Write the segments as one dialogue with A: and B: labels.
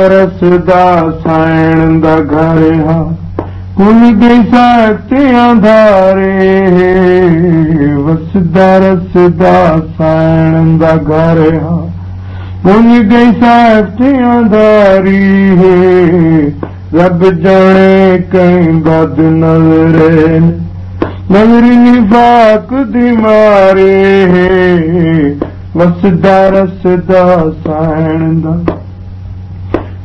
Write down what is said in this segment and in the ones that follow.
A: रसदा साइण the घर कुन गे साहिबियांधारे वसदा रसदा साइण the घर कुझांधारी रब जाने कई बद नज़र नज़री बाक द मारे हसदा रसदा साइण द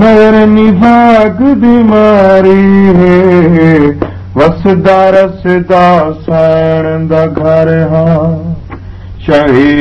A: مگر نفاق بیماری ہے وسدار سدا سین گھر ہاں شہید